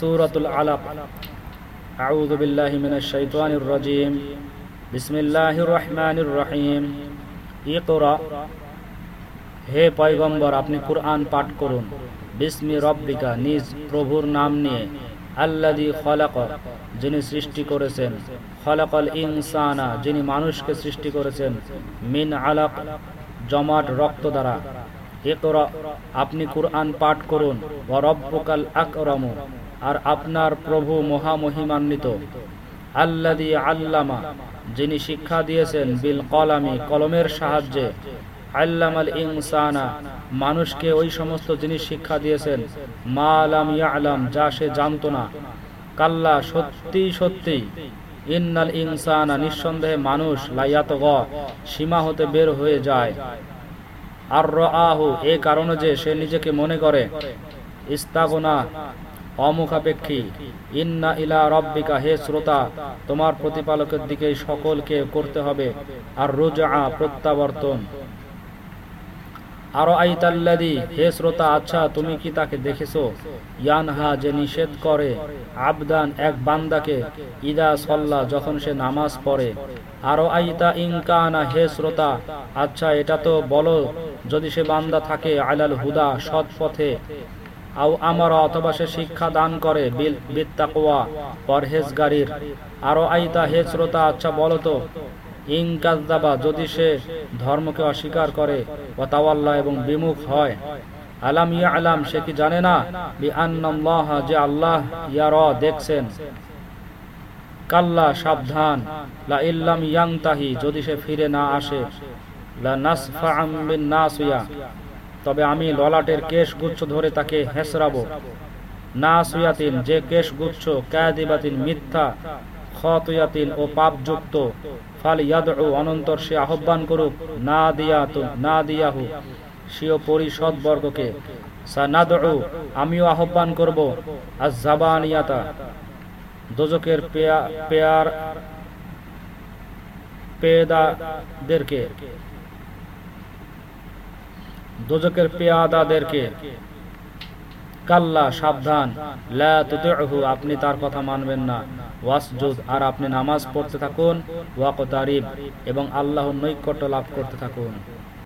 সুরাতুল আলাপ আউযু বিল্লাহি মিনাশ শাইতানির রাজিম। বিসমিল্লাহির রহমানির রহিম। ইকরা। হে পয়গম্বর, আপনি কুরআন পাঠ করুন। বিসমি রব্বিকা, নিজ প্রভুর নাম নিয়ে। আল্লাদি খলাক, যিনি সৃষ্টি করেছেন। খলাকল ইনসানা, যিনি মানুষকে সৃষ্টি করেছেন। মিন আলাক, জমাট রক্ত দ্বারা। ইকরা, আপনি কুরআন পাঠ করুন। ও রব্বুকাল আকরম। আর আপনার প্রভু মহামহিমান্বিত। আল্লাদি আল্লামা, যিনি শিক্ষা দিয়েছেন বিল কলামি, কলমের সাহায্যে আল্লাম আল ইনসানা, মানুষকে ওই সমস্ত জিনিস শিক্ষা দিয়েছেন, মা আলাম ইয়ালাম, যা সে জানতো না। কাল্লা সত্যি সত্যি ইন্নাল ইনসানা, নিঃসন্দেহে মানুষ লাইয়াত গ সীমা হতে বের হয়ে যায়। আর আহু এ কারণে যে সে নিজেকে মনে করে, ইস্তাগোনা অমুখাপেক্ষী। ইন্না ইলা রব্বিকা, হে শ্রোতা, তোমার প্রতিপালকের দিকে সকলকে করতে হবে। আর রোজা প্রত্যাবর্তন। আরও আইতাল্লাদি হে শ্রোতা আচ্ছা তুমি কি তাকে দেখেছ? ইয়ানহা, যে নিষেধ করে আবদান এক বান্দাকে ইদা সল্লা, যখন সে নামাজ পড়ে। আরও আইতা ইনকানা হে শ্রোতা আচ্ছা এটা তো বলো, যদি সে বান্দা থাকে আলাল হুদা সৎ পথে আও আমার অথবা সে শিক্ষা দান করে, বিল, বিত্তাকোয়া, পরহেজগারির। আরও আইতা, হে শ্রোতা আচ্ছা বলো তো ইনকাজদাবা যদি সে ধর্মকে অস্বীকার করে ও তাওয়াল্লাহ এবং বিমুখ হয়, আলাম ইয়া আলাম সে কি জানে না? বি আন্নাল্লাহ যে আল্লাহ ইয়ার, দেখছেন। কাল্লা, সাবধান লা ইল্লাম ইয়াংতাহি, যদি সে ফিরে না আসে লা নাসফাআম বিন নাসিয়া। তবে আমি ললাটের কেশ গুচ্ছ ধরে তাকে হেসরাবো। নাসিয়াতিন যে কেশ গুচ্ছ কাদিবাতিন মিথ্যা, খতুয়াতিন ও পাপযুক্ত, ফাল ইয়াদউ, অনন্তর সে আহ্বান করুক, না দিয়াতু, না দিয়াহু সিও পরিষদ বর্গকে। সানাদউ, আমিও আহ্বান করব আজ জাবানিয়াতা দোজকের পেয়া, পেয়ার, পেদাদেরকে। দোজকের পেয়াদাদেরকে। কাল্লা, সাবধান। আপনি তার কথা মানবেন না। ওয়াসজুদ, আর আপনি নামাজ পড়তে থাকুন। ওয়াকতারিব, এবং আল্লাহ নৈকট্য লাভ করতে থাকুন।